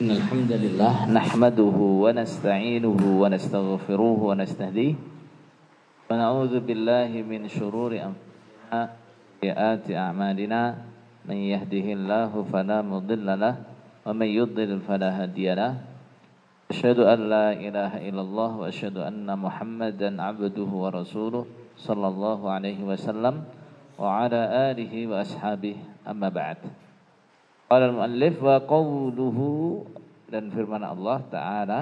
إن الحمد لله نحمده ونستعينه ونستغفره ونستهديه ونعوذ بالله من شرور أنفسنا وسيئات أعمالنا من يهده الله فلا مضل له ومن يضلل فلا هادي له أشهد أن لا إله إلا الله وأشهد أن محمدا عبده ورسوله صلى الله عليه وسلم وعلى آله وأصحابه أما بعد Qala al-muallif wa qawluhu dan firman Allah taala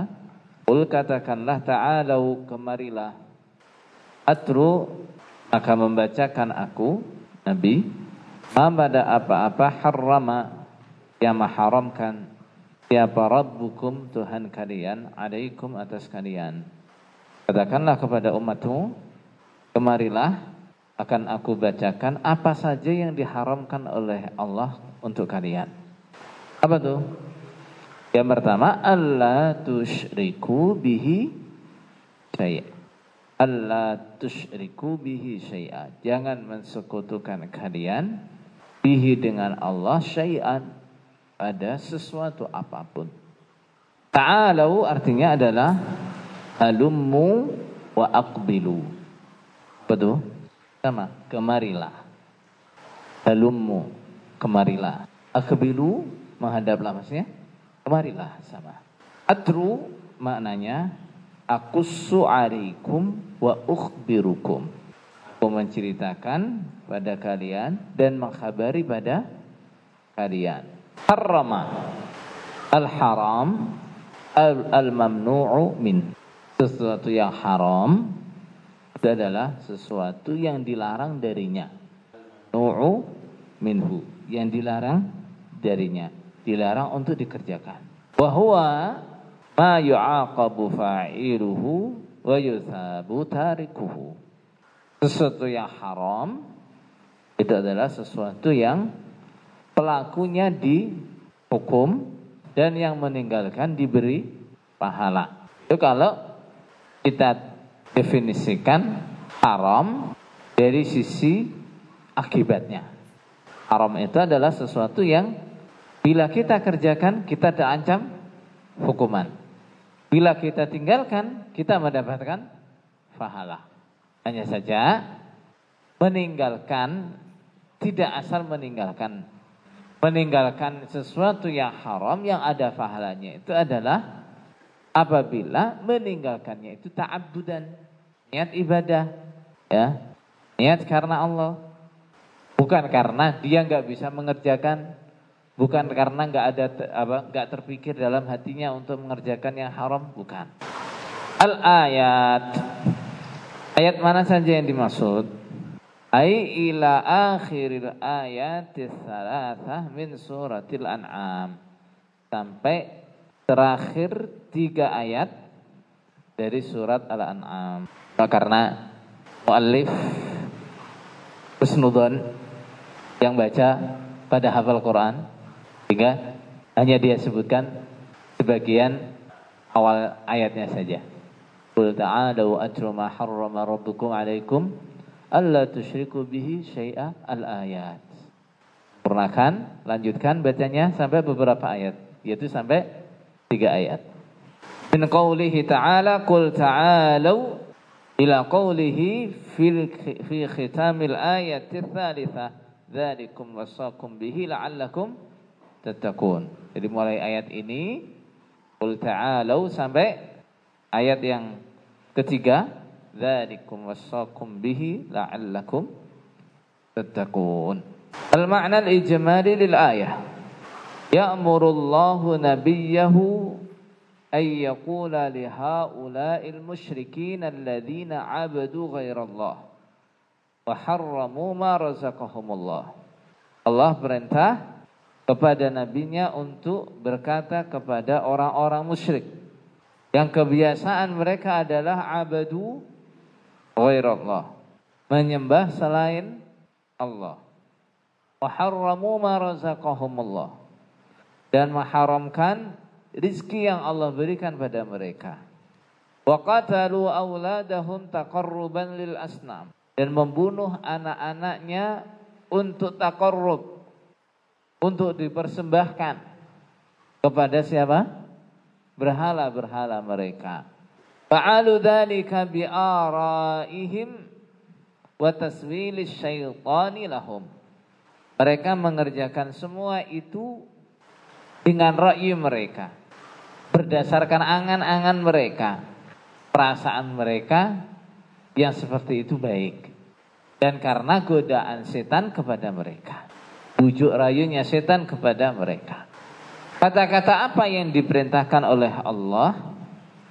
Qul katakanlah ta'alau kemarilah. Atru maka membacakan aku Nabi apa-apa harrama yang mengharamkan. Siapa rabbukum Tuhan kalian alaikum atas kalian. Katakanlah kepada umatmu kemarilah akan aku bacakan apa saja yang diharamkan oleh Allah untuk kalian. Apa tuh? Yang pertama, Allah tusyriku bihi syai'. Allah tusyriku bihi syai'a. Jangan mensekutukan kalian bihi dengan Allah syai'an pada sesuatu apa pun. Ta'alau artinya adalah alummu wa aqbilu. Betul? Sama, kemarilah. Alummu, kemarilah. Akbilu menghadaplah maksudnya. Kemarilah sama. Atru maknanya akussu alaikum wa ukhbirukum. Aku menceritakan pada kalian dan mengkhabari pada kalian. Harrama al-haram al-mamnu'u min. Sesuatu yang haram itu adalah sesuatu yang dilarang darinya. Nu'u minhu. Yang dilarang darinya. Dilarang untuk dikerjakan. Wahuwa ma yu'aqabu fa'iluhu wa yuthabu tarikuhu. Sesuatu yang haram itu adalah sesuatu yang pelakunya dihukum dan yang meninggalkan diberi pahala. Itu kalau kita definisikan haram dari sisi akibatnya. Haram itu adalah sesuatu yang bila kita kerjakan kita terancam hukuman. Bila kita tinggalkan kita mendapatkan pahala. Hanya saja meninggalkan tidak asal meninggalkan. Meninggalkan sesuatu yang haram yang ada pahalanya itu adalah apabila meninggalkannya itu ta'abbudan, niat ibadah, ya. Niat karena Allah. Bukan karena dia nggak bisa mengerjakan, bukan karena nggak ada apa nggak terpikir dalam hatinya untuk mengerjakan yang haram, bukan. Al ayat ayat mana saja yang dimaksud? Ai ila akhiril ayatis salasah min suratil an'am. Sampai terakhir tiga ayat dari surat Al-An'am. Karena muallif Husnudon yang baca pada hafal Quran sehingga hanya dia sebutkan sebagian awal ayatnya saja. Qul ta'alu atru ma harrama rabbukum 'alaikum alla tusyriku bihi syai'a al-ayat. Purnakan, lanjutkan bacanya sampai beberapa ayat, yaitu sampai tiga ayat. Min qawlihi ta'ala qul ta'alu ila qawlihi fil fi khitamil ayati tsalitsah dzalikum wasaqum bihi la'allakum tattaqun. Jadi mulai ayat ini Qul ta'alau sampai ayat yang ketiga Dzalikum wasaqum bihi la'allakum tattaqun. Al-ma'na al-ijmali lil ayah. Ya'murullahu nabiyahu ay yaqula li ha'ula'il musyrikin alladhina 'abadu ghairallah wa harramu ma razaqahumullah. Allah perintah kepada nabinya untuk berkata kepada orang-orang musyrik. Yang kebiasaan mereka adalah abadu ghairallah menyembah selain Allah. Wa harramu ma razaqahumullah dan mengharamkan rizki yang Allah berikan pada mereka. Wa qatalu auladahum taqarruban lil asnam dan membunuh anak-anaknya untuk taqarrub untuk dipersembahkan kepada siapa? Berhala-berhala mereka. Fa'alu dzalika bi'araihim wa taswilis syaitani lahum. Mereka mengerjakan semua itu dengan ra'yu mereka. Berdasarkan angan-angan mereka. Perasaan mereka yang seperti itu baik. Dan karena godaan setan kepada mereka. Bujuk rayunya setan kepada mereka. Kata-kata apa yang diperintahkan oleh Allah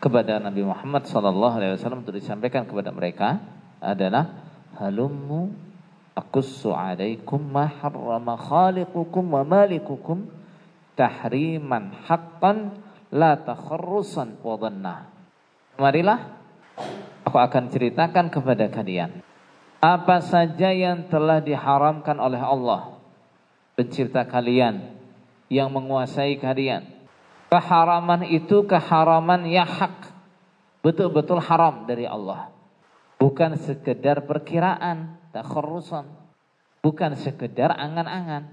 kepada Nabi Muhammad SAW untuk disampaikan kepada mereka adalah halummu aqussu alaikum ma harrama khaliqukum wa malikukum tahriman haqqan la takharrusan wa dhanna. Marilah aku akan ceritakan kepada kalian apa saja yang telah diharamkan oleh Allah pencipta kalian yang menguasai kalian. Keharaman itu keharaman yang hak. Betul-betul haram dari Allah. Bukan sekedar perkiraan, takharusan. Bukan sekedar angan-angan.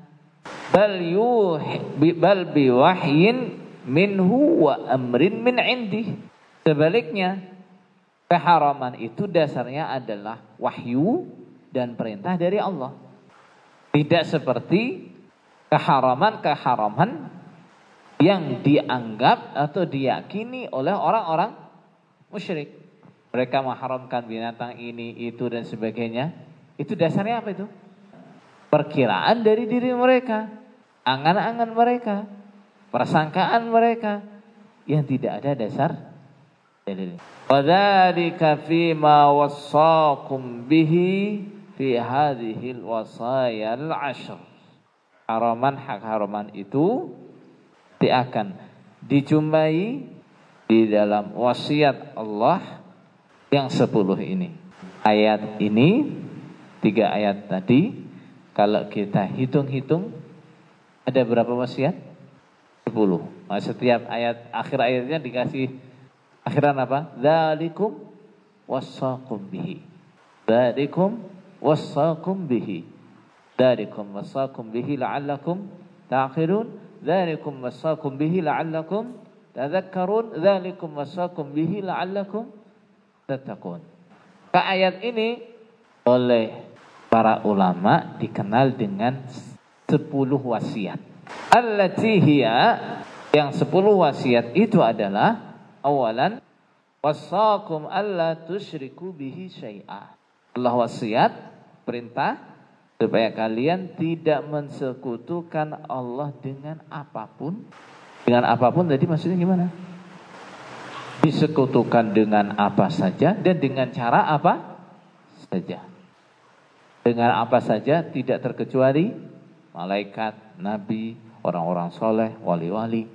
Bal yuhi bal biwahyin minhu wa amrin min indi. Sebaliknya, keharaman itu dasarnya adalah wahyu dan perintah dari Allah. Tidak seperti keharaman-keharaman yang dianggap atau diyakini oleh orang-orang musyrik. Mereka mengharamkan binatang ini, itu dan sebagainya. Itu dasarnya apa itu? Perkiraan dari diri mereka, angan-angan mereka, persangkaan mereka yang tidak ada dasar dalil. Wadzalika wassakum bihi fi hadhihi al-wasaya al-ashr haraman hak haraman itu tidak akan dijumpai di dalam wasiat Allah yang sepuluh ini. Ayat ini, tiga ayat tadi, kalau kita hitung-hitung, ada berapa wasiat? Sepuluh. Nah, setiap ayat, akhir ayatnya dikasih akhiran apa? Dalikum wasakum bihi. Dalikum wasakum bihi. Darikum wasakum bihi la'allakum ta'khirun. Darikum wasakum bihi la'allakum tadhakkarun. Darikum wasakum bihi la'allakum tattaqun. Ke ayat ini oleh para ulama dikenal dengan sepuluh wasiat. Allati hiya yang sepuluh wasiat itu adalah awalan wasakum alla tusyriku bihi syai'a. Allah wasiat perintah supaya kalian tidak mensekutukan Allah dengan apa pun. Dengan apa pun tadi maksudnya gimana? Disekutukan dengan apa saja dan dengan cara apa saja. Dengan apa saja tidak terkecuali malaikat, nabi, orang-orang soleh, wali-wali.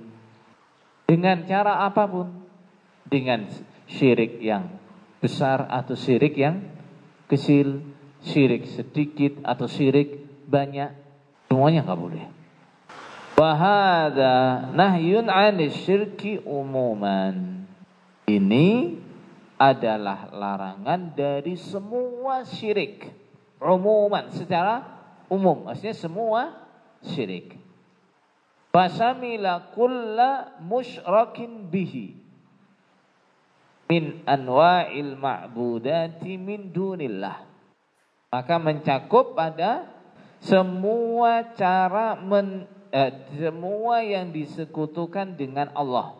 Dengan cara apa pun. Dengan syirik yang besar atau syirik yang kecil syirik sedikit atau syirik banyak, semuanya nggak boleh. Wahada nahyun anis syirki umuman. Ini adalah larangan dari semua syirik. Umuman, secara umum. Maksudnya semua syirik. Fasamila kulla musyrakin bihi. Min anwa'il ma'budati min dunillah maka mencakup pada semua cara men, eh, semua yang disekutukan dengan Allah.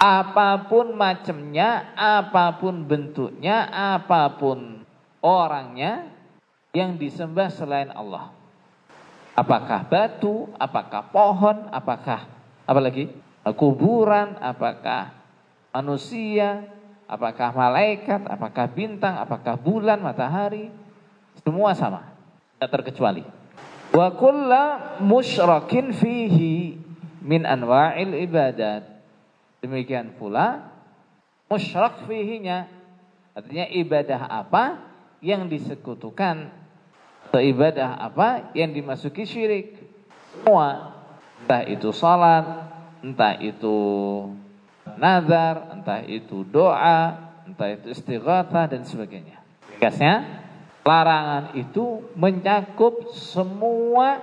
Apa pun macamnya, apa pun bentuknya, apa pun orangnya yang disembah selain Allah. Apakah batu, apakah pohon, apakah apalagi kuburan, apakah manusia, apakah malaikat, apakah bintang, apakah bulan, matahari, semua sama, tidak terkecuali. Wa kulla musyrakin fihi min anwa'il ibadat. Demikian pula musyrak fihinya artinya ibadah apa yang disekutukan atau ibadah apa yang dimasuki syirik. Semua entah itu salat, entah itu nazar, entah itu doa, entah itu istighatsah dan sebagainya. Ringkasnya Larangan itu mencakup semua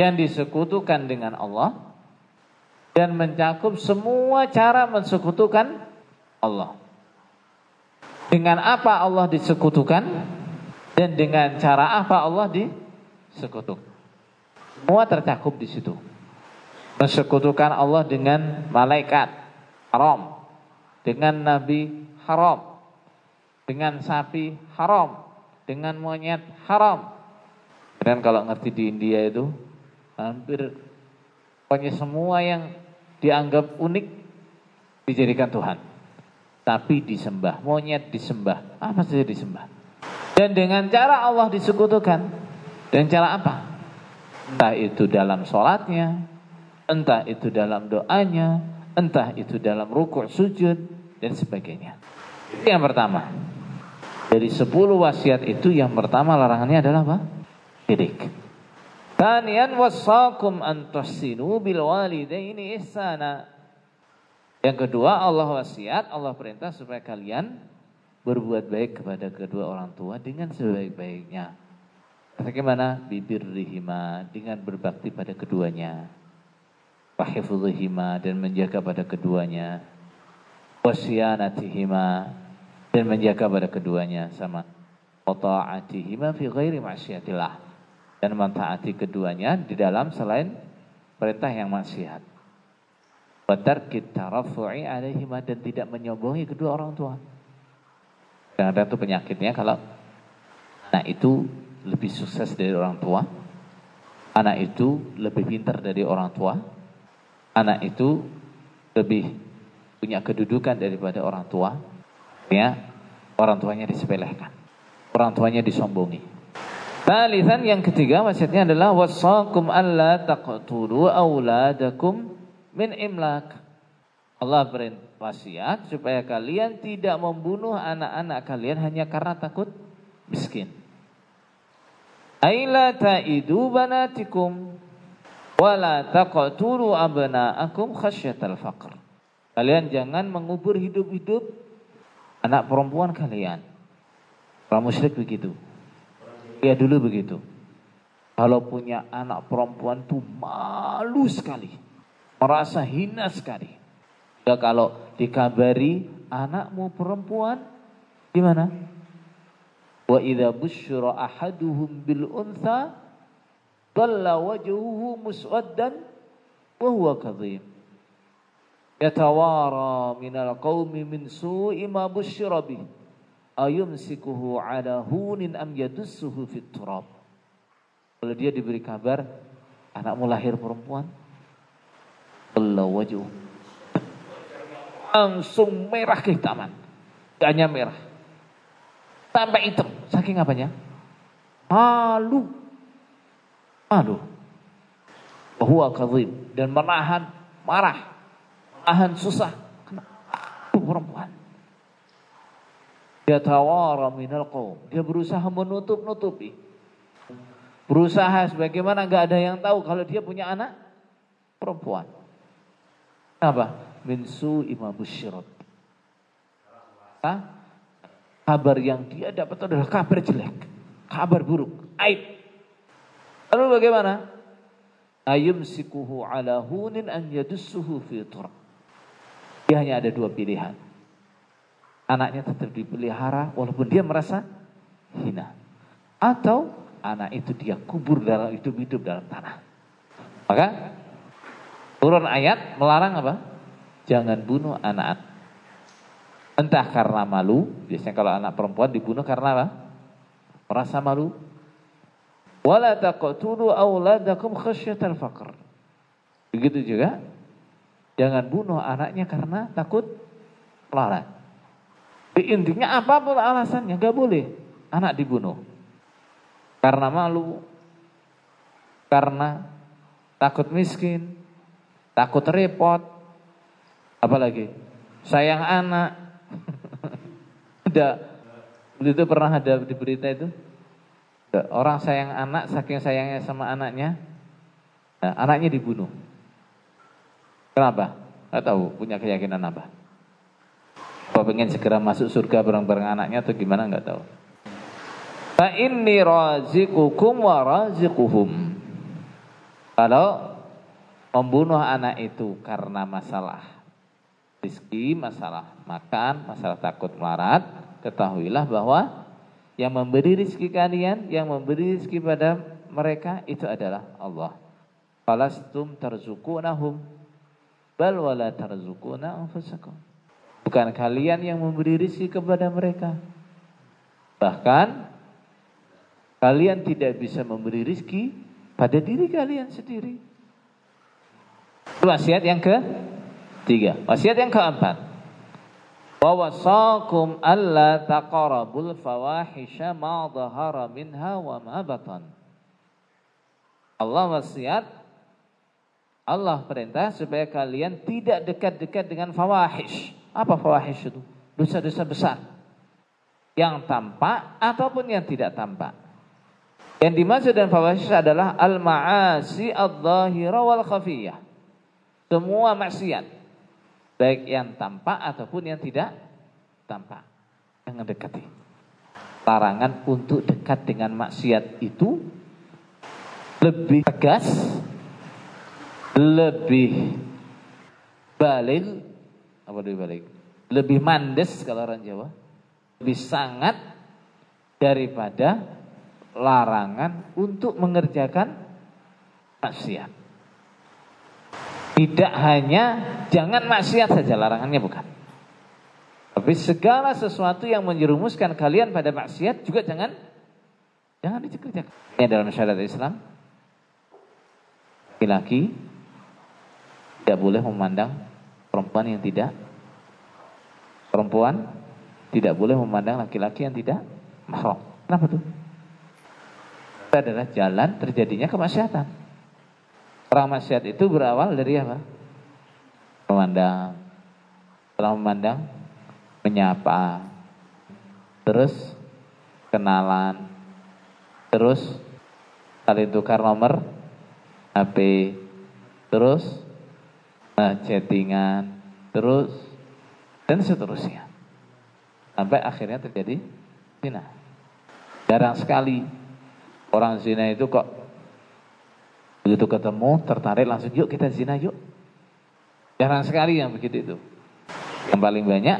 yang disekutukan dengan Allah dan mencakup semua cara mensekutukan Allah. Dengan apa Allah disekutukan dan dengan cara apa Allah disekutukan. Semua tercakup di situ. Mensekutukan Allah dengan malaikat haram, dengan nabi haram, dengan sapi haram, dengan monyet haram. Dan kalau ngerti di India itu hampir pokoknya semua yang dianggap unik dijadikan Tuhan. Tapi disembah, monyet disembah, apa saja disembah. Dan dengan cara Allah disekutukan. Dan cara apa? Entah itu dalam sholatnya, entah itu dalam doanya, entah itu dalam rukuk sujud, dan sebagainya. Itu yang pertama. Dari sepuluh wasiat itu yang pertama larangannya adalah apa? Didik. Tanian wasakum antasinu bil walidaini ihsana. Yang kedua Allah wasiat, Allah perintah supaya kalian berbuat baik kepada kedua orang tua dengan sebaik-baiknya. Bagaimana? Bibir rihima dengan berbakti pada keduanya. Wahifudhihima dan menjaga pada keduanya. Wasianatihima dan menjaga pada keduanya sama. Wata'atihima fi ghairi maksiatillah dan mentaati keduanya di dalam selain perintah yang maksiat. Batar kita rafu'i alaihima dan tidak menyombongi kedua orang tua. Dan ada tuh penyakitnya kalau anak itu lebih sukses dari orang tua, anak itu lebih pintar dari orang tua, anak itu lebih punya kedudukan daripada orang tua, ya orang tuanya disepelekan, orang tuanya disombongi. Talisan yang ketiga wasiatnya adalah wasakum alla taqtulu auladakum min imlak. Allah beri wasiat supaya kalian tidak membunuh anak-anak kalian hanya karena takut miskin. Aila ta'idu banatikum wala taqtulu abna'akum khasyatal faqr. Kalian jangan mengubur hidup-hidup anak perempuan kalian. Orang musyrik begitu. Ya dulu begitu. Kalau punya anak perempuan tuh malu sekali. Merasa hina sekali. Ya kalau dikabari anakmu perempuan gimana? Wa idza busyira ahaduhum bil untha dhalla wajhuhu muswaddan wa huwa kadhim. Yatawara minal qaumi min su'i ma busyira bihi ayumsikuhu ala hunin am yadussuhu fit turab. Kalau dia diberi kabar anakmu lahir perempuan, Allah wajhu. Langsung merah kehitaman. Gaknya merah. Sampai hitam. Saking apanya? Malu. Malu. Bahwa kadzib. Dan menahan marah. Menahan susah. Kenapa perempuan? Yatawara minal qaum. Dia berusaha menutup-nutupi. Berusaha sebagaimana nggak ada yang tahu kalau dia punya anak perempuan. Apa? Min imam busyirat. Kabar yang dia dapat adalah kabar jelek. Kabar buruk. Aib. Lalu bagaimana? Ayum sikuhu ala hunin an yadussuhu fi turab. Dia hanya ada dua pilihan anaknya tetap dipelihara walaupun dia merasa hina. Atau anak itu dia kubur dalam hidup-hidup dalam tanah. Maka turun ayat melarang apa? Jangan bunuh anak. Entah karena malu, biasanya kalau anak perempuan dibunuh karena apa? Merasa malu. Wala taqtulu auladakum khasyatal faqr. Begitu juga jangan bunuh anaknya karena takut melarat. Intinya apa pun alasannya gak boleh anak dibunuh. Karena malu, karena takut miskin, takut repot, apalagi sayang anak. ada itu pernah ada di berita itu orang sayang anak saking sayangnya sama anaknya, nah, anaknya dibunuh. Kenapa? Gak tahu punya keyakinan apa apa pengen segera masuk surga bareng-bareng anaknya atau gimana nggak tahu. Fa inni razikukum wa razikuhum. Kalau membunuh anak itu karena masalah rizki, masalah makan, masalah takut melarat, ketahuilah bahwa yang memberi rizki kalian, yang memberi rizki pada mereka itu adalah Allah. Falastum tarzukunahum bal wala tarzukuna anfusakum. Bukan kalian yang memberi rizki kepada mereka. Bahkan kalian tidak bisa memberi rizki pada diri kalian sendiri. Wasiat yang ke tiga. Wasiat yang keempat. Wa wasakum alla taqrabul fawahisha ma dhahara minha wa ma batan. Allah wasiat Allah perintah supaya kalian tidak dekat-dekat dengan fawahish. Apa fawahish itu? Dosa-dosa besar. Yang tampak ataupun yang tidak tampak. Yang dimaksud dengan fawahish adalah al-ma'asi ad-dhahira wal khafiyah. Semua maksiat baik yang tampak ataupun yang tidak tampak. Jangan dekati. Larangan untuk dekat dengan maksiat itu lebih tegas, lebih balik, apa lebih balik? Lebih mandes kalau orang Jawa, lebih sangat daripada larangan untuk mengerjakan maksiat. Tidak hanya jangan maksiat saja larangannya bukan. Tapi segala sesuatu yang menjerumuskan kalian pada maksiat juga jangan jangan dikerjakan. Ini dalam syariat Islam. Laki-laki tidak boleh memandang perempuan yang tidak perempuan tidak boleh memandang laki-laki yang tidak mahram. Kenapa tuh? Itu adalah jalan terjadinya kemaksiatan. Orang maksiat itu berawal dari apa? Memandang. Setelah memandang, menyapa. Terus kenalan. Terus saling tukar nomor HP. Terus chattingan. Terus dan seterusnya. Sampai akhirnya terjadi zina. Jarang sekali orang zina itu kok Begitu ketemu, tertarik langsung yuk kita zina yuk. Jarang sekali yang begitu itu. Yang paling banyak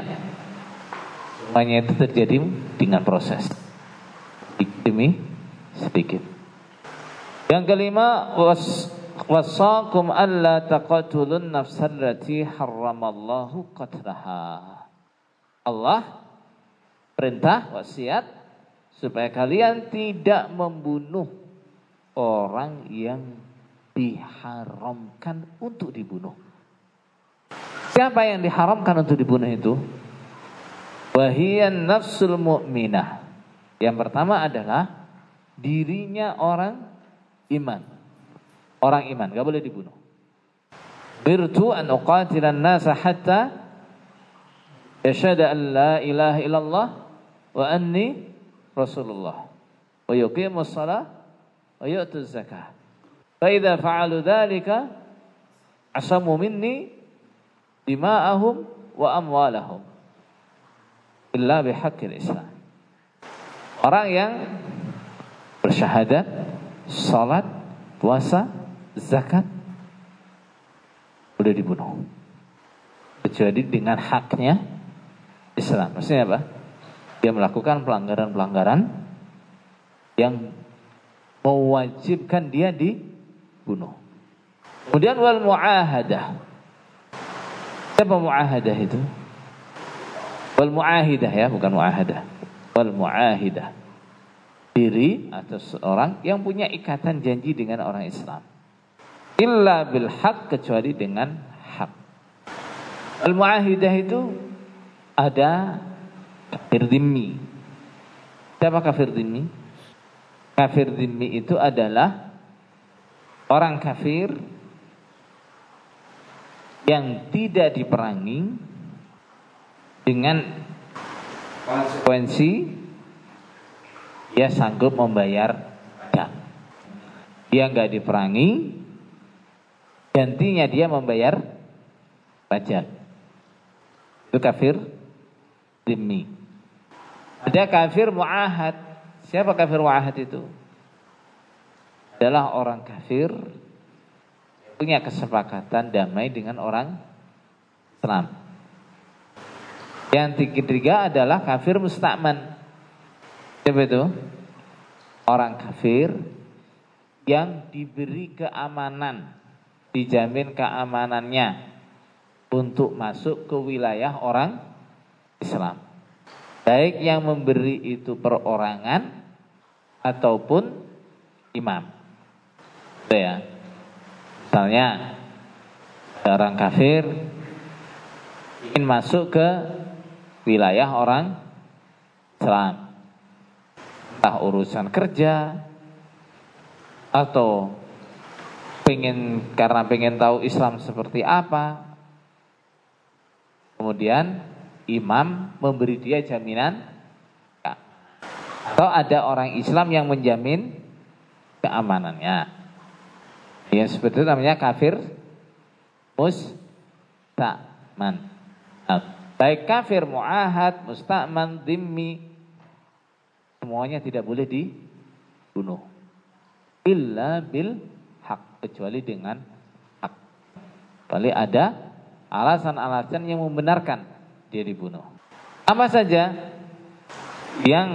semuanya itu terjadi dengan proses. Demi sedikit. Yang kelima was wasakum alla taqatulun nafsallati harramallahu qatlaha. Allah perintah wasiat supaya kalian tidak membunuh orang yang diharamkan untuk dibunuh. Siapa yang diharamkan untuk dibunuh itu? Wahiyan nafsul mu'minah. Yang pertama adalah dirinya orang iman orang iman, nggak boleh dibunuh. Birtu an uqatilan nasa hatta yashhadu an la ilaha illallah wa anni rasulullah wa yuqimu shalah wa yu'tu zakah. Fa idza fa'alu dhalika asamu minni dima'ahum wa amwalahum illa bihaqqil Islam. Orang yang bersyahadat, salat, puasa, zakat udah dibunuh. Kecuali dengan haknya Islam. Maksudnya apa? Dia melakukan pelanggaran-pelanggaran yang mewajibkan dia di bunuh. Kemudian wal muahadah. Apa muahadah itu? Wal muahidah ya, bukan muahadah. Wal muahidah. Diri atau seorang yang punya ikatan janji dengan orang Islam. Illa bil haq kecuali dengan hak. Al muahidah itu ada kafir dhimmi. Siapa kafir dhimmi? Kafir dhimmi itu adalah orang kafir yang tidak diperangi dengan konsekuensi dia sanggup membayar dam. Dia nggak diperangi, gantinya dia membayar pajak. Itu kafir demi. Ada kafir muahad. Siapa kafir muahad itu? adalah orang kafir punya kesepakatan damai dengan orang Islam. Yang ketiga adalah kafir mustakman. Siapa itu? Orang kafir yang diberi keamanan, dijamin keamanannya untuk masuk ke wilayah orang Islam. Baik yang memberi itu perorangan ataupun imam. Itu ya. Misalnya orang kafir ingin masuk ke wilayah orang Islam. Entah urusan kerja atau pengen karena pengen tahu Islam seperti apa. Kemudian imam memberi dia jaminan atau ada orang Islam yang menjamin keamanannya. Ya seperti itu namanya kafir mustakman. Nah, baik kafir muahad, mustakman, dimmi semuanya tidak boleh dibunuh. Illa bil kecuali dengan hak. Kecuali ada alasan-alasan yang membenarkan dia dibunuh. Apa saja yang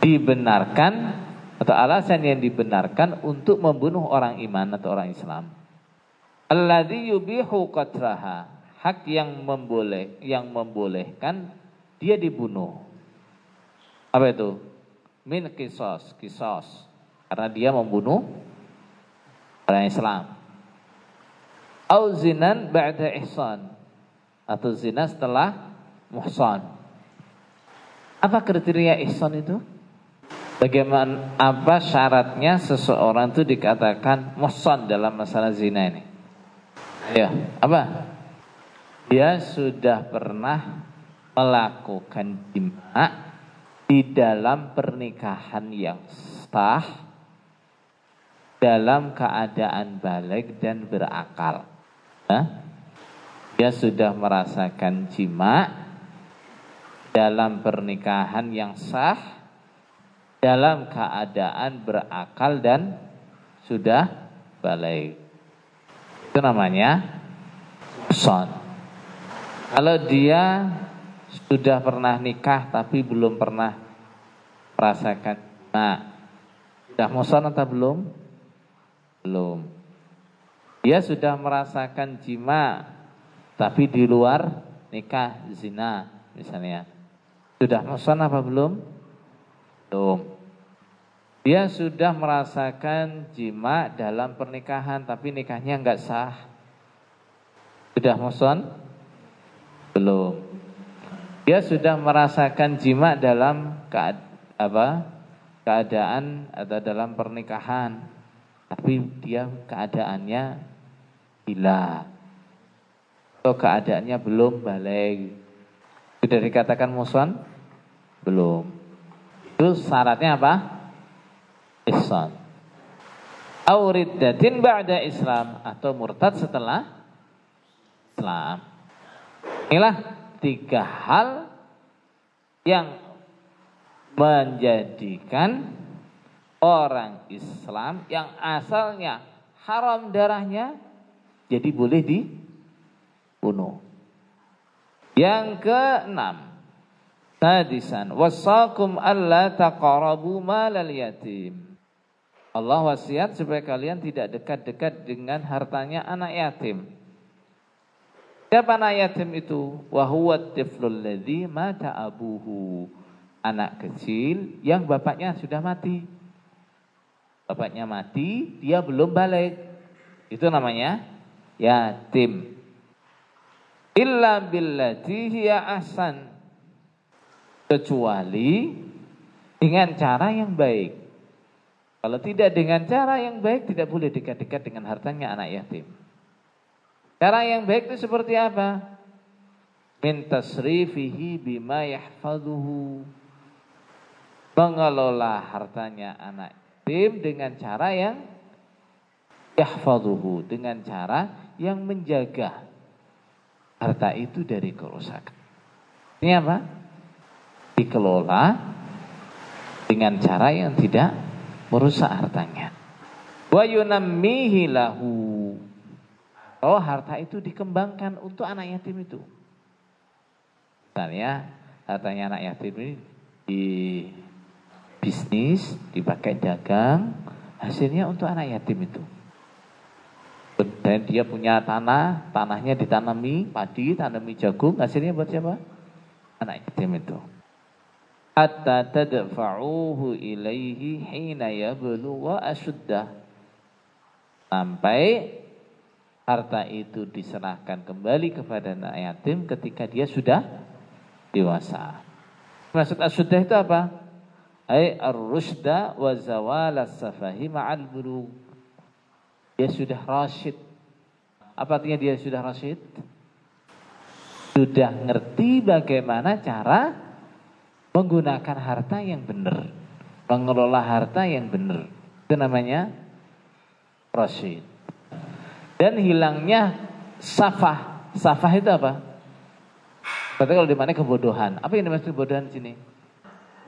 dibenarkan atau alasan yang dibenarkan untuk membunuh orang iman atau orang Islam. Alladzi yubihu qatraha, hak yang memboleh yang membolehkan dia dibunuh. Apa itu? Min kisos, kisos. Karena dia membunuh orang Islam. Au zinan ba'da ihsan. Atau zina setelah muhsan. Apa kriteria ihsan itu? Bagaimana apa syaratnya seseorang itu dikatakan muhsan dalam masalah zina ini? Ya, apa? Dia sudah pernah melakukan jima di dalam pernikahan yang sah dalam keadaan balik dan berakal. Nah, dia sudah merasakan jima dalam pernikahan yang sah dalam keadaan berakal dan sudah balik. Itu namanya son. Kalau dia sudah pernah nikah tapi belum pernah merasakan nah sudah muson atau belum? Belum. Dia sudah merasakan jima tapi di luar nikah zina misalnya. Sudah muson apa belum? Belum. Dia sudah merasakan jima dalam pernikahan tapi nikahnya enggak sah. Sudah muson? Belum. Dia sudah merasakan jima dalam kead apa? keadaan atau dalam pernikahan tapi dia keadaannya gila. Atau keadaannya belum balik. Sudah dikatakan muson? Belum. Itu syaratnya apa? ihsan. Auriddatin ba'da Islam atau murtad setelah Islam. Inilah tiga hal yang menjadikan orang Islam yang asalnya haram darahnya jadi boleh dibunuh. Yang keenam, Sadisan, wasakum alla taqarabu malal yatim. Allah wasiat supaya kalian tidak dekat-dekat dengan hartanya anak yatim. Siapa anak yatim itu? Wahuwa tiflul ladzi mata abuhu. Anak kecil yang bapaknya sudah mati. Bapaknya mati, dia belum balik. Itu namanya yatim. Illa billati hiya ahsan. Kecuali dengan cara yang baik. Kalau tidak dengan cara yang baik tidak boleh dekat-dekat dengan hartanya anak yatim. Cara yang baik itu seperti apa? Min tasrifihi bima yahfaduhu. Mengelola hartanya anak yatim dengan cara yang yahfaduhu. Dengan cara yang menjaga harta itu dari kerusakan. Ini apa? Dikelola dengan cara yang tidak merusak hartanya. Wa yunammihi lahu Oh harta itu dikembangkan untuk anak yatim itu. Misalnya hartanya anak yatim ini di bisnis, dipakai dagang, hasilnya untuk anak yatim itu. Dan dia punya tanah, tanahnya ditanami padi, tanami jagung, hasilnya buat siapa? Anak yatim itu. Hatta tadfa'uhu ilaihi hina yablugha ashuddah. Sampai harta itu diserahkan kembali kepada anak yatim ketika dia sudah dewasa. Maksud asyuddah itu apa? Ay ar-rusyda wa zawal as-safahi ma'al bulugh. Dia sudah rasyid. Apa artinya dia sudah rasyid? Sudah ngerti bagaimana cara menggunakan harta yang benar. Mengelola harta yang benar. Itu namanya rasyid. Dan hilangnya safah. Safah itu apa? Berarti kalau di mana kebodohan. Apa yang dimaksud kebodohan di sini?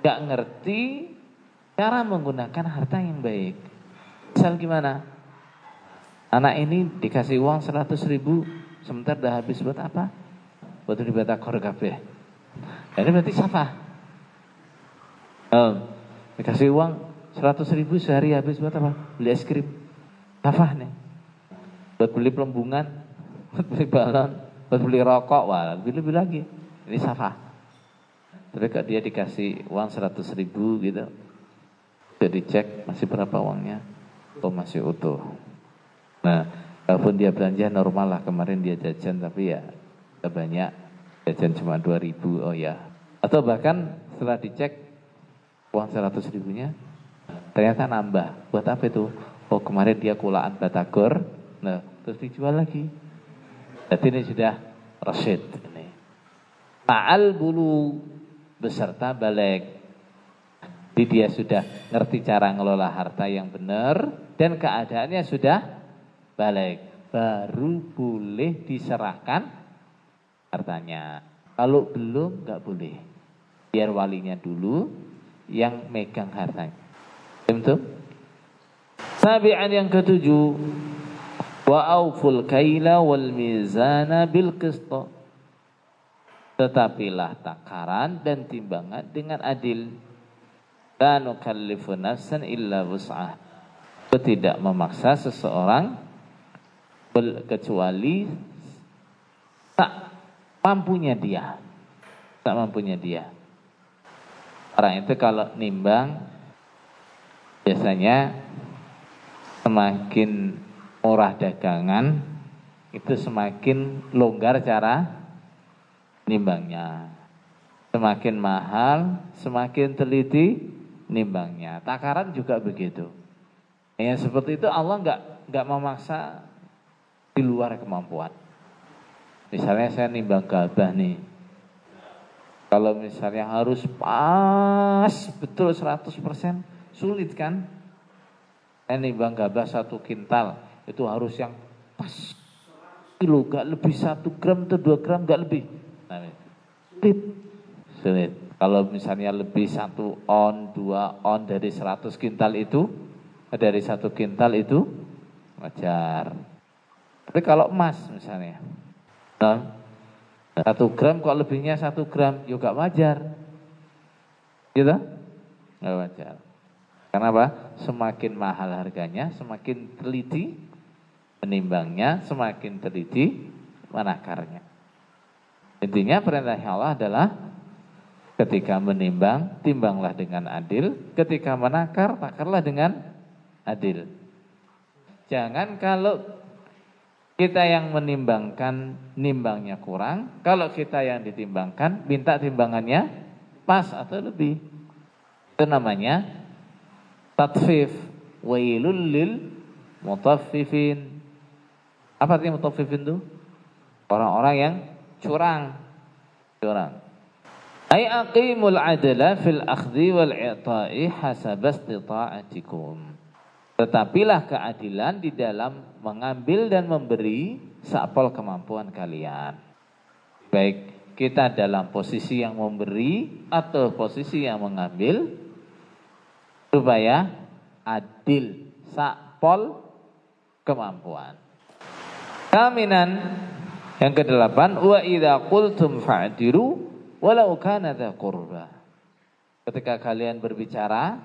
Gak ngerti cara menggunakan harta yang baik. Misal gimana? Anak ini dikasih uang 100 ribu, sebentar dah habis buat apa? Buat bata kabeh. Ini berarti siapa? Um, dikasih uang 100 ribu sehari habis buat apa? Beli es krim. Safah nih. Buat beli pelembungan, buat beli balon, buat beli rokok, wah lebih lebih lagi. Ini safah. Kalau dia dikasih uang 100 ribu gitu, jadi cek masih berapa uangnya? Oh masih utuh. Nah, walaupun dia belanja normal lah kemarin dia jajan tapi ya banyak jajan cuma 2000 oh ya. Atau bahkan setelah dicek uang 100 ribunya ternyata nambah. Buat apa itu? Oh kemarin dia kulaan batagor, nah terus dijual lagi. Jadi ini sudah rasyid ini. Ma'al bulu beserta balik. Jadi dia sudah ngerti cara ngelola harta yang benar dan keadaannya sudah balik baru boleh diserahkan hartanya. Kalau belum nggak boleh. Biar walinya dulu yang megang hartanya. Betul? Sabi'an yang ketujuh wa auful kaila wal mizana bil qista. Tetapilah takaran dan timbangan dengan adil. La nukallifu nafsan illa wus'ah. Tidak memaksa seseorang kecuali tak mampunya dia. Tak mampunya dia. Orang itu kalau nimbang biasanya semakin murah dagangan itu semakin longgar cara nimbangnya. Semakin mahal, semakin teliti nimbangnya. Takaran juga begitu. Yang seperti itu Allah nggak nggak memaksa di luar kemampuan. Misalnya saya nimbang gabah nih. Kalau misalnya harus pas betul 100% sulit kan? Saya nimbang gabah satu kintal itu harus yang pas kilo gak lebih satu gram atau dua gram gak lebih. Nah, sulit, sulit. Kalau misalnya lebih satu on, dua on dari 100 kintal itu, dari satu kintal itu wajar. Tapi kalau emas misalnya, nah, satu gram kok lebihnya satu gram, juga ya wajar, gitu? Gak wajar. Karena apa? Semakin mahal harganya, semakin teliti menimbangnya, semakin teliti menakarnya. Intinya perintah Allah adalah ketika menimbang, timbanglah dengan adil. Ketika menakar, takarlah dengan adil. Jangan kalau kita yang menimbangkan nimbangnya kurang, kalau kita yang ditimbangkan minta timbangannya pas atau lebih. Itu namanya tatfif. Wailul lil mutaffifin. Apa artinya mutaffifin itu? Orang-orang yang curang. Curang. Ay aqimul adla fil akhdhi wal i'ta'i hasaba istita'atikum. Tetapilah keadilan di dalam mengambil dan memberi sapol kemampuan kalian. Baik kita dalam posisi yang memberi atau posisi yang mengambil supaya adil sapol kemampuan. Kaminan yang kedelapan wa idza qultum fa'dilu walau kana dza qurba. Ketika kalian berbicara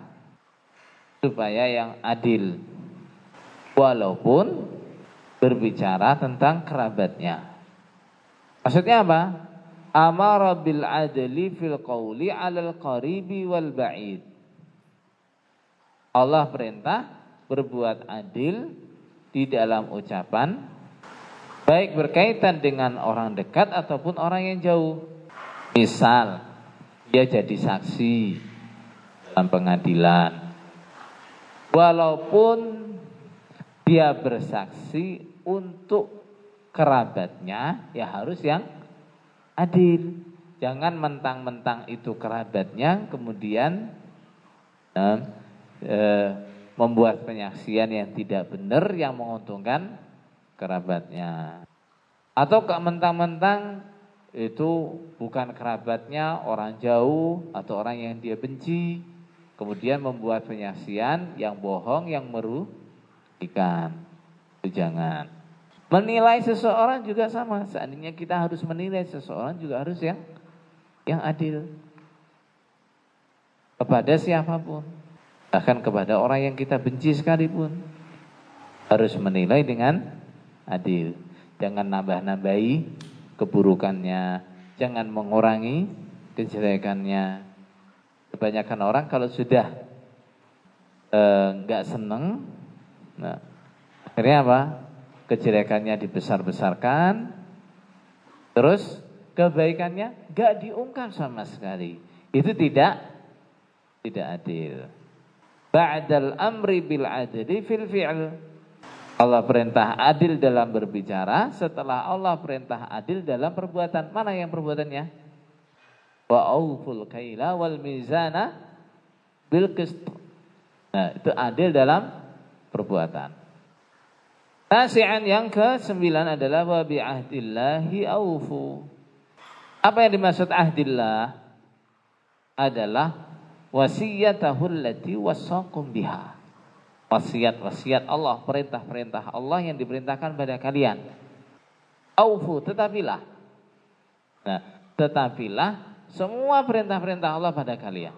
supaya yang adil walaupun berbicara tentang kerabatnya. Maksudnya apa? Amara bil adli fil qawli 'alal qaribi wal ba'id. Allah perintah berbuat adil di dalam ucapan baik berkaitan dengan orang dekat ataupun orang yang jauh. Misal dia jadi saksi dalam pengadilan. Walaupun dia bersaksi untuk kerabatnya, ya harus yang adil. Jangan mentang-mentang itu kerabatnya, kemudian eh, eh, membuat penyaksian yang tidak benar yang menguntungkan kerabatnya. Atau mentang-mentang itu bukan kerabatnya, orang jauh atau orang yang dia benci, kemudian membuat penyaksian yang bohong, yang merugikan. Itu jangan. Menilai seseorang juga sama. Seandainya kita harus menilai seseorang juga harus yang yang adil. Kepada siapa pun. Bahkan kepada orang yang kita benci sekalipun. Harus menilai dengan adil. Jangan nambah-nambahi keburukannya. Jangan mengurangi kejelekannya. Kebanyakan orang kalau sudah nggak e, seneng, nah, akhirnya apa? Kejelekannya dibesar-besarkan, terus kebaikannya nggak diungkap sama sekali. Itu tidak tidak adil. Ba'dal amri bil adli fil fi'l. Allah perintah adil dalam berbicara, setelah Allah perintah adil dalam perbuatan. Mana yang perbuatannya? Wa auful kaila wal mizana bil qist. Nah, itu adil dalam perbuatan. Nasi'an yang ke-9 adalah wa bi ahdillahi aufu. Apa yang dimaksud ahdillah? Adalah wasiyatahul lati wasaqum biha wasiat-wasiat Allah, perintah-perintah Allah yang diperintahkan pada kalian. Aufu, tetapilah. Nah, tetapilah semua perintah-perintah Allah pada kalian.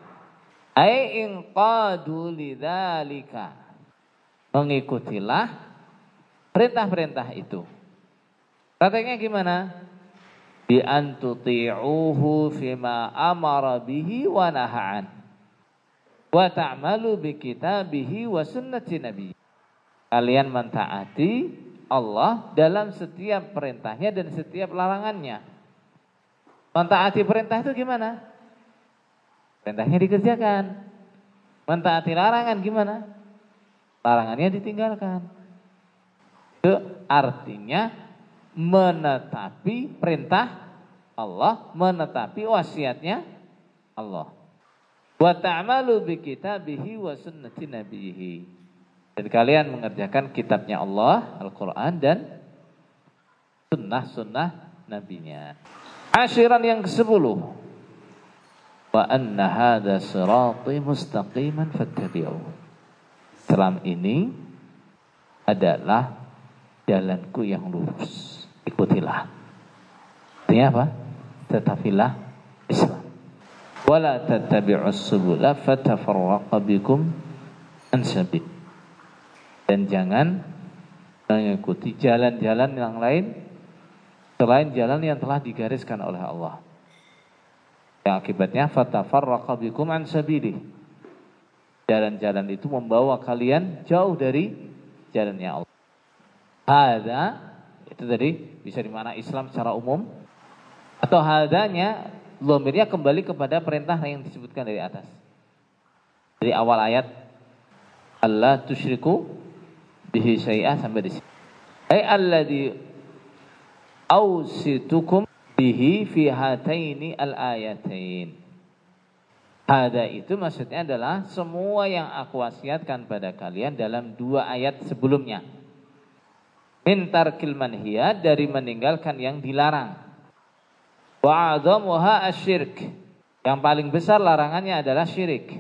Ai inqadu lidzalika. Mengikutilah perintah-perintah itu. Katanya gimana? Bi antuti'uhu fima amara bihi wa naha'an wa ta'malu bi kitabihi wa sunnati nabi. Kalian mentaati Allah dalam setiap perintahnya dan setiap larangannya. Mentaati perintah itu gimana? Perintahnya dikerjakan. Mentaati larangan gimana? Larangannya ditinggalkan. Itu artinya menetapi perintah Allah, menetapi wasiatnya Allah. Wa ta'malu bi kitabihi wa sunnati nabihi. Dan kalian mengerjakan kitabnya Allah, Al-Quran dan sunnah-sunnah nabinya. Ashiran yang ke-10. Wa anna hadha sirati mustaqiman fattabi'u. Islam ini adalah jalanku yang lurus. Ikutilah. Artinya apa? Tetapilah wala tattabi'us subula fatafarraqa bikum an sabil. Dan jangan mengikuti jalan-jalan yang lain selain jalan yang telah digariskan oleh Allah. Yang akibatnya fatafarraqa bikum an sabili. Jalan-jalan itu membawa kalian jauh dari jalannya Allah. Ada itu tadi bisa di mana Islam secara umum atau hadanya Lomirnya kembali kepada perintah yang disebutkan dari atas. Dari awal ayat Allah tusyriku bihi syai'ah sampai di sini. Ai alladhi ausitukum bihi fi hataini al-ayatain. Hada itu maksudnya adalah semua yang aku wasiatkan pada kalian dalam dua ayat sebelumnya. Mintar kilman dari meninggalkan yang dilarang. Wa a'dhamuha asyirk. Yang paling besar larangannya adalah syirik.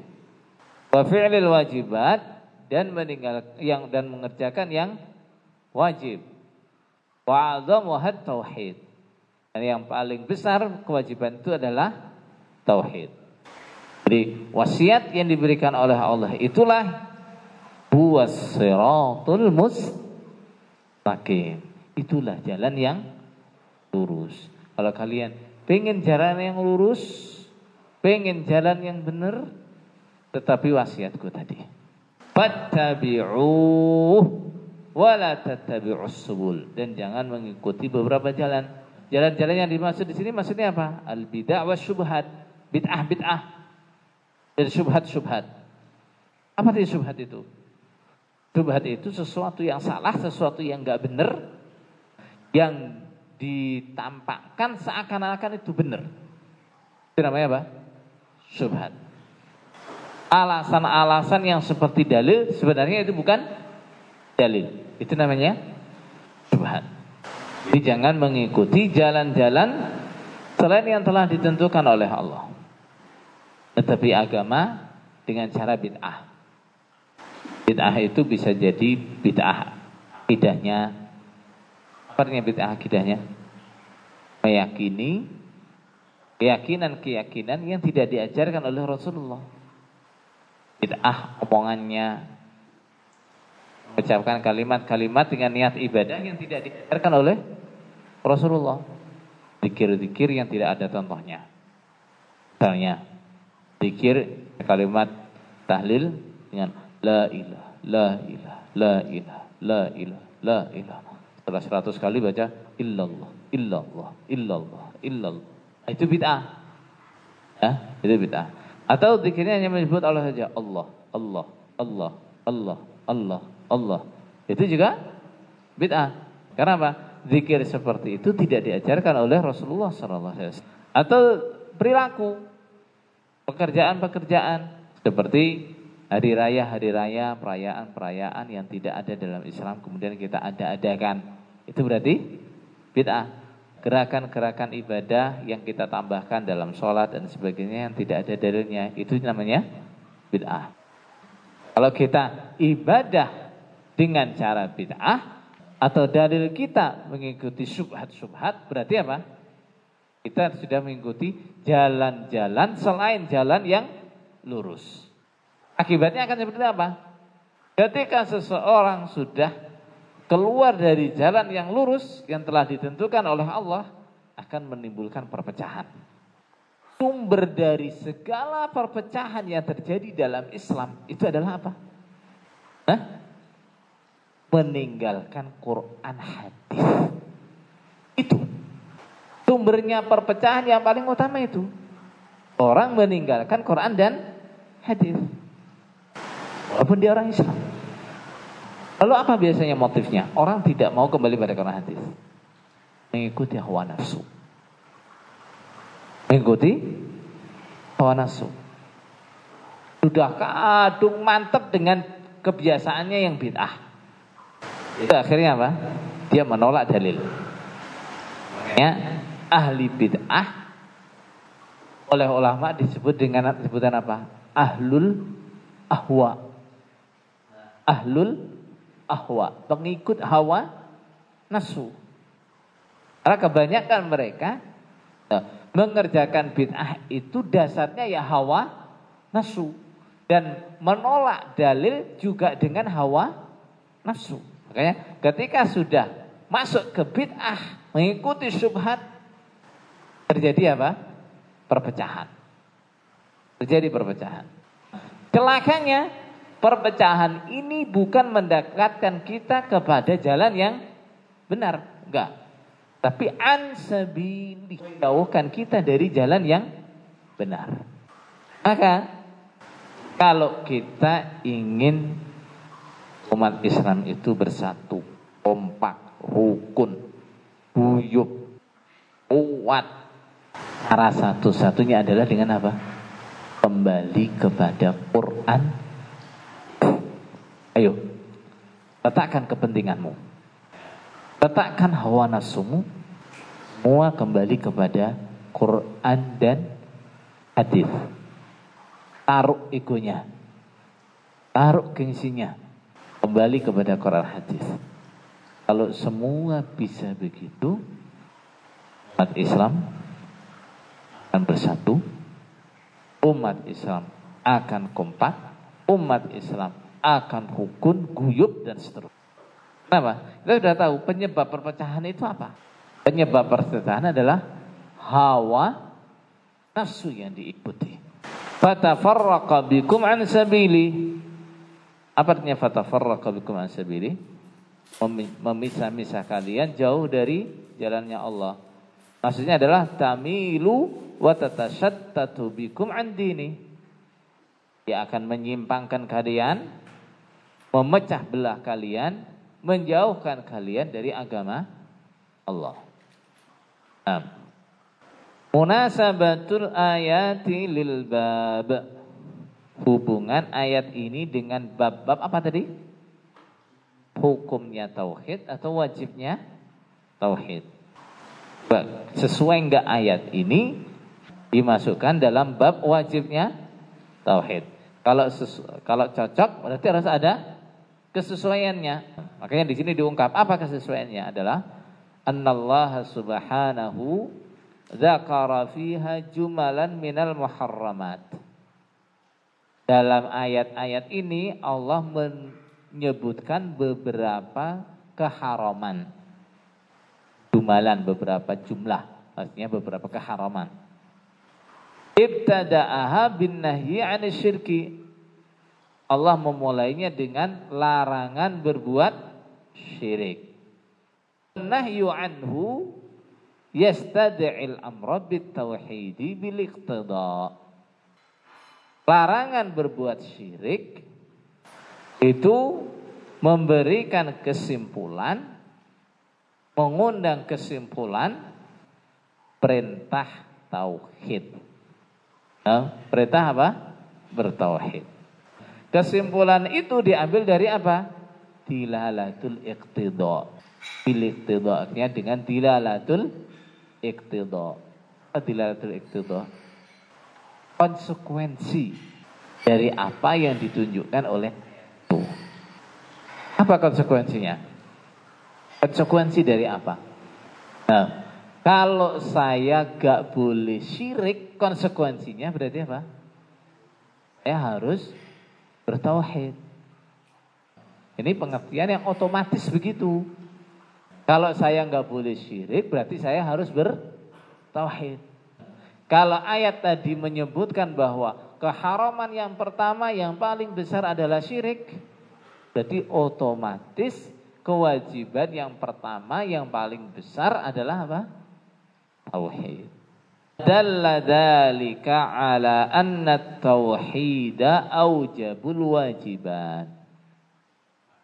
Wa fi'lil wajibat dan meninggal yang dan mengerjakan yang wajib. Wa tauhid. Dan yang paling besar kewajiban itu adalah tauhid. Jadi wasiat yang diberikan oleh Allah itulah huwas siratul mustaqim. Itulah jalan yang lurus. Kalau kalian pengen jalan yang lurus, pengen jalan yang benar, tetapi wasiatku tadi. Fattabi'uh wala tattabi'us subul dan jangan mengikuti beberapa jalan. Jalan-jalan yang dimaksud di sini maksudnya apa? Al bid'ah wa syubhat. Bid'ah bid'ah dan syubhat syubhat. Apa itu syubhat itu? Syubhat itu sesuatu yang salah, sesuatu yang enggak benar, yang ditampakkan seakan-akan itu benar. Itu namanya apa? Subhat. Alasan-alasan yang seperti dalil sebenarnya itu bukan dalil. Itu namanya subhat. Jadi jangan mengikuti jalan-jalan selain yang telah ditentukan oleh Allah. Tetapi agama dengan cara bid'ah. Bid'ah itu bisa jadi bid'ah idahnya apa bid'ah akidahnya? Meyakini keyakinan-keyakinan yang tidak diajarkan oleh Rasulullah. Bid'ah omongannya mengucapkan kalimat-kalimat dengan niat ibadah yang tidak diajarkan oleh Rasulullah. Dikir-dikir yang tidak ada contohnya. Misalnya, dikir kalimat tahlil dengan la ilah, la ilah, la ilah, la ilah, la ilah. Setelah seratus kali baca illallah, illallah, illallah, illallah. Nah, itu bid'ah. Ya, itu bid'ah. Atau zikirnya hanya menyebut Allah saja. Allah, Allah, Allah, Allah, Allah, Allah. Itu juga bid'ah. Karena apa? Zikir seperti itu tidak diajarkan oleh Rasulullah SAW. Atau perilaku pekerjaan-pekerjaan seperti hari raya, hari raya, perayaan-perayaan yang tidak ada dalam Islam kemudian kita ada-adakan. Itu berarti bid'ah. Gerakan-gerakan ibadah yang kita tambahkan dalam sholat dan sebagainya yang tidak ada dalilnya. Itu namanya bid'ah. Kalau kita ibadah dengan cara bid'ah atau dalil kita mengikuti subhat-subhat berarti apa? Kita sudah mengikuti jalan-jalan selain jalan yang lurus. Akibatnya akan seperti apa? Ketika seseorang sudah keluar dari jalan yang lurus yang telah ditentukan oleh Allah akan menimbulkan perpecahan. Sumber dari segala perpecahan yang terjadi dalam Islam itu adalah apa? Hah? Meninggalkan Quran hadis. Itu. Sumbernya perpecahan yang paling utama itu. Orang meninggalkan Quran dan hadis. Walaupun dia orang Islam. Lalu apa biasanya motifnya? Orang tidak mau kembali pada Quran hadis. Mengikuti hawa nafsu. Mengikuti hawa nafsu. Sudah kadung mantap dengan kebiasaannya yang bid'ah. Itu akhirnya apa? Dia menolak dalil. Ya, ahli bid'ah oleh ulama disebut dengan sebutan apa? Ahlul ahwa. Ahlul ahwa, pengikut hawa nafsu. Karena kebanyakan mereka ya, mengerjakan bid'ah itu dasarnya ya hawa nafsu dan menolak dalil juga dengan hawa nafsu. Makanya ketika sudah masuk ke bid'ah mengikuti syubhat terjadi apa? Perpecahan. Terjadi perpecahan. Celakanya perpecahan ini bukan mendekatkan kita kepada jalan yang benar, enggak. Tapi ansabili jauhkan kita dari jalan yang benar. Maka kalau kita ingin umat Islam itu bersatu, kompak, rukun, buyub, kuat, cara satu-satunya adalah dengan apa? Kembali kepada Quran Ayo, letakkan kepentinganmu. Letakkan hawa nafsumu. Semua kembali kepada Quran dan hadis. Taruh egonya. Taruh gengsinya. Kembali kepada Quran hadis. Kalau semua bisa begitu, umat Islam akan bersatu, umat Islam akan kompak, umat Islam akan rukun, guyup dan seterusnya. Kenapa? Kita sudah tahu penyebab perpecahan itu apa? Penyebab perpecahan adalah hawa nafsu yang diikuti. Fatafarraqa bikum an sabili. Apa artinya fatafarraqa bikum an sabili? memisah-misah kalian jauh dari jalannya Allah. Maksudnya adalah tamilu wa tatashattatu bikum an dini. Dia akan menyimpangkan kalian, memecah belah kalian, menjauhkan kalian dari agama Allah. Nah. Munasabatul ayati lil bab. Hubungan ayat ini dengan bab-bab apa tadi? hukumnya tauhid atau wajibnya tauhid. Sesuai enggak ayat ini dimasukkan dalam bab wajibnya tauhid. Kalau sesu, kalau cocok berarti harus ada kesesuaiannya. Makanya di sini diungkap apa kesesuaiannya adalah annallaha subhanahu dzakara fiha jumalan minal muharramat. Dalam ayat-ayat ini Allah men menyebutkan beberapa keharaman. Jumalan beberapa jumlah, maksudnya beberapa keharaman. Ibtada'aha bin nahyi syirki. Allah memulainya dengan larangan berbuat syirik. Nahyu anhu yastad'il amra bit tauhidi bil iqtida. Larangan berbuat syirik itu memberikan kesimpulan, mengundang kesimpulan perintah tauhid. Nah, perintah apa? Bertauhid. Kesimpulan itu diambil dari apa? Dilalatul iqtida. Bil iqtida artinya dengan dilalatul iqtida. Dilalatul iqtida. Konsekuensi dari apa yang ditunjukkan oleh apa konsekuensinya? Konsekuensi dari apa? Nah, kalau saya gak boleh syirik, konsekuensinya berarti apa? Saya harus bertauhid. Ini pengertian yang otomatis begitu. Kalau saya nggak boleh syirik, berarti saya harus bertauhid. Kalau ayat tadi menyebutkan bahwa keharaman yang pertama yang paling besar adalah syirik, Berarti otomatis kewajiban yang pertama yang paling besar adalah apa? Tauhid. Dalla dalika ala anna tauhida aujabul wajiban.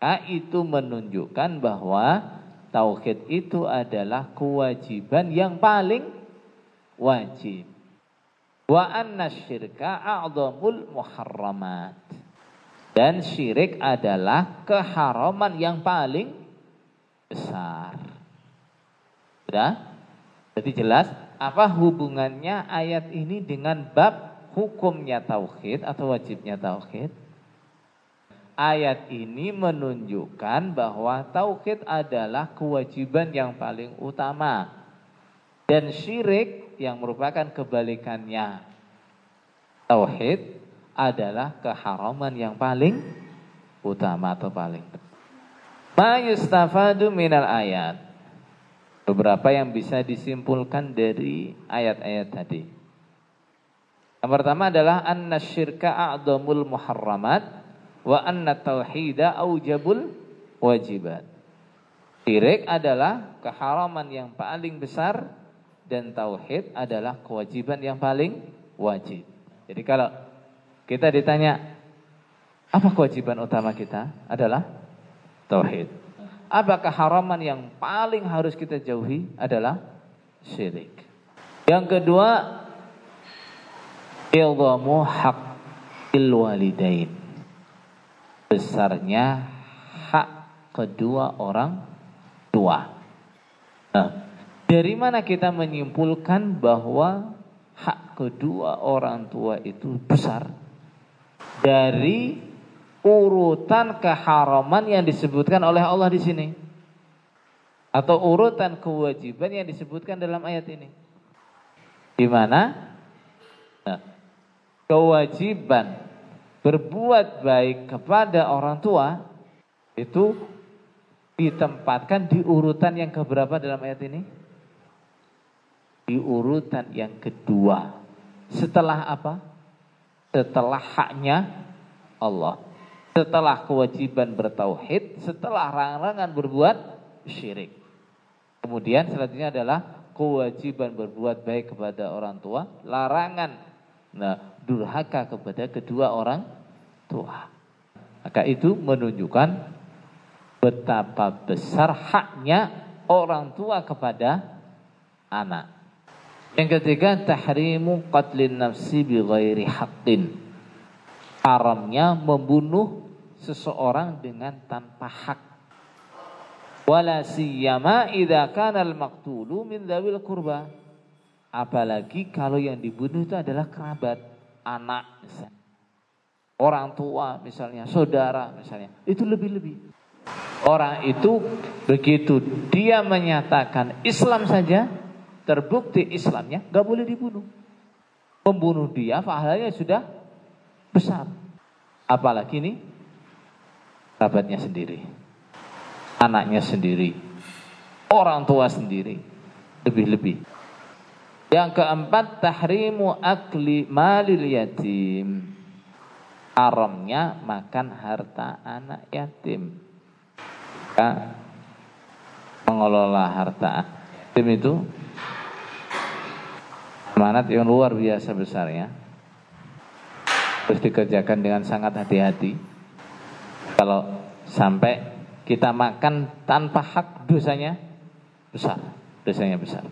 Nah, itu menunjukkan bahwa tauhid itu adalah kewajiban yang paling wajib. Wa anna syirka a'zamul muharramat. Dan syirik adalah keharaman yang paling besar. Sudah? Jadi jelas apa hubungannya ayat ini dengan bab hukumnya tauhid atau wajibnya tauhid? Ayat ini menunjukkan bahwa tauhid adalah kewajiban yang paling utama dan syirik yang merupakan kebalikannya. Tauhid adalah keharaman yang paling utama atau paling Ma yustafadu minal ayat. Beberapa yang bisa disimpulkan dari ayat-ayat tadi. Yang pertama adalah anna syirka a'dhamul muharramat wa anna tauhida aujabul wajibat. Syirik adalah keharaman yang paling besar dan tauhid adalah kewajiban yang paling wajib. Jadi kalau kita ditanya, apa kewajiban utama kita? Adalah tauhid. Apakah haraman yang paling harus kita jauhi adalah syirik. Yang kedua, ilmu hak walidain. Besarnya hak kedua orang tua. Nah, dari mana kita menyimpulkan bahwa hak kedua orang tua itu besar? dari urutan keharaman yang disebutkan oleh Allah di sini. atau urutan kewajiban yang disebutkan dalam ayat ini. Di mana nah, kewajiban berbuat baik kepada orang tua itu ditempatkan di urutan yang keberapa dalam ayat ini? Di urutan yang kedua. Setelah apa? Setelah haknya Allah. Setelah kewajiban bertauhid, setelah larangan berbuat syirik. Kemudian selanjutnya adalah kewajiban berbuat baik kepada orang tua, larangan nah durhaka kepada kedua orang tua. Maka itu menunjukkan betapa besar haknya orang tua kepada anak. Yang ketiga tahrimu qatlin nafsi bi ghairi haqqin. Haramnya membunuh seseorang dengan tanpa hak wala siyama idza kana al-maqtulu min dzawil qurba. Apalagi kalau yang dibunuh itu adalah kerabat, anak misalnya. Orang tua misalnya, saudara misalnya. Itu lebih-lebih. Orang itu begitu dia menyatakan Islam saja, terbukti Islamnya, gak boleh dibunuh. Membunuh dia pahalanya sudah besar. Apalagi ini kerabatnya sendiri anaknya sendiri, orang tua sendiri, lebih-lebih. Yang keempat tahrimu akli malil yatim. Haramnya makan harta anak yatim. Ya, mengelola harta yatim itu amanat yang luar biasa besarnya. Harus dikerjakan dengan sangat hati-hati. Kalau sampai kita makan tanpa hak dosanya besar, dosanya besar.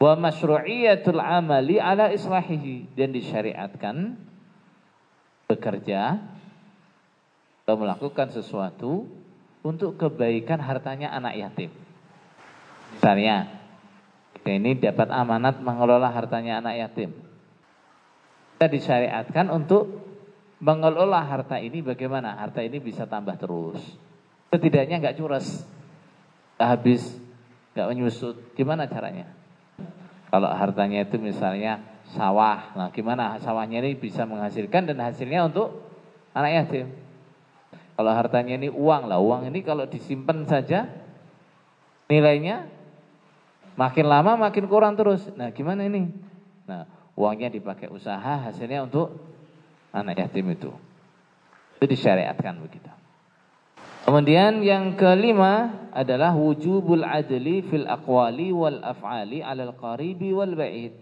Wa masyru'iyatul amali ala islahihi dan disyariatkan bekerja atau melakukan sesuatu untuk kebaikan hartanya anak yatim. Misalnya, kita ini dapat amanat mengelola hartanya anak yatim. Kita disyariatkan untuk mengelola harta ini bagaimana? Harta ini bisa tambah terus setidaknya nggak curas, nggak habis, nggak menyusut. Gimana caranya? Kalau hartanya itu misalnya sawah, nah gimana sawahnya ini bisa menghasilkan dan hasilnya untuk anak yatim. Kalau hartanya ini uang lah, uang ini kalau disimpan saja nilainya makin lama makin kurang terus. Nah gimana ini? Nah uangnya dipakai usaha, hasilnya untuk anak yatim itu. Itu disyariatkan begitu. Kemudian yang kelima adalah wujubul adli fil aqwali wal af'ali 'alal qaribi wal ba'id.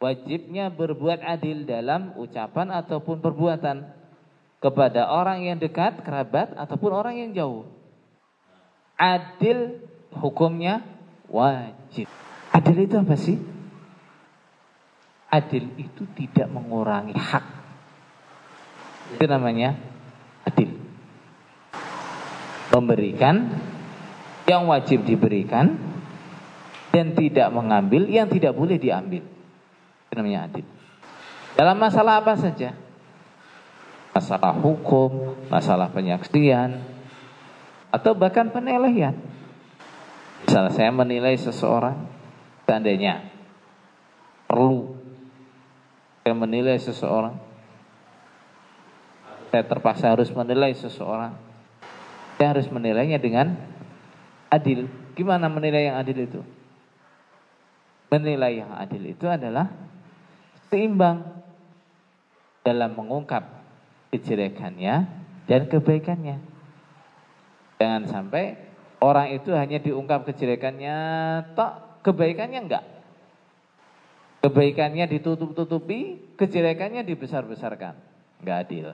Wajibnya berbuat adil dalam ucapan ataupun perbuatan kepada orang yang dekat, kerabat ataupun orang yang jauh. Adil hukumnya wajib. Adil itu apa sih? Adil itu tidak mengurangi hak. Itu namanya adil memberikan yang wajib diberikan dan tidak mengambil yang tidak boleh diambil. Itu namanya adil. Dalam masalah apa saja? Masalah hukum, masalah penyaksian, atau bahkan penilaian. Misalnya saya menilai seseorang, seandainya perlu saya menilai seseorang, saya terpaksa harus menilai seseorang, saya harus menilainya dengan adil. Gimana menilai yang adil itu? Menilai yang adil itu adalah seimbang dalam mengungkap kejelekannya dan kebaikannya. Jangan sampai orang itu hanya diungkap kejelekannya, tak kebaikannya enggak. Kebaikannya ditutup-tutupi, kejelekannya dibesar-besarkan. Enggak adil.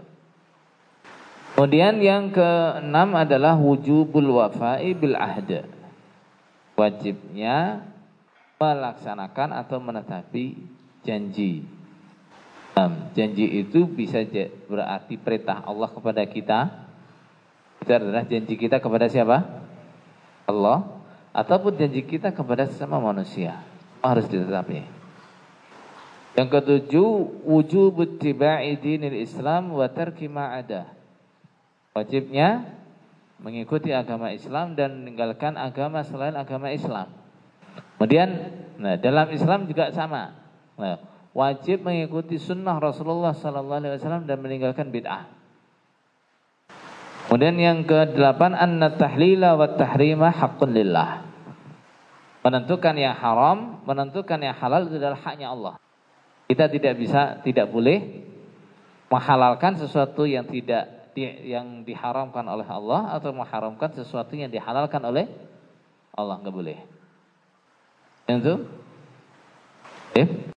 Kemudian yang keenam adalah wujubul wafa'i bil ahda. Wajibnya melaksanakan atau menetapi janji. Um, janji itu bisa berarti perintah Allah kepada kita. Itu adalah janji kita kepada siapa? Allah. Ataupun janji kita kepada sesama manusia. Harus ditetapi. Yang ketujuh, wujub tiba'i dinil Islam wa tarki ma'adah Wajibnya mengikuti agama Islam dan meninggalkan agama selain agama Islam. Kemudian, nah dalam Islam juga sama. Nah, wajib mengikuti sunnah Rasulullah Wasallam dan meninggalkan bid'ah. Kemudian yang ke-8 anna tahlila wa tahrima haqqun lillah. Menentukan yang haram, menentukan yang halal itu adalah haknya Allah. Kita tidak bisa, tidak boleh menghalalkan sesuatu yang tidak yang diharamkan oleh Allah atau mengharamkan sesuatu yang dihalalkan oleh Allah nggak boleh. Itu? Eh?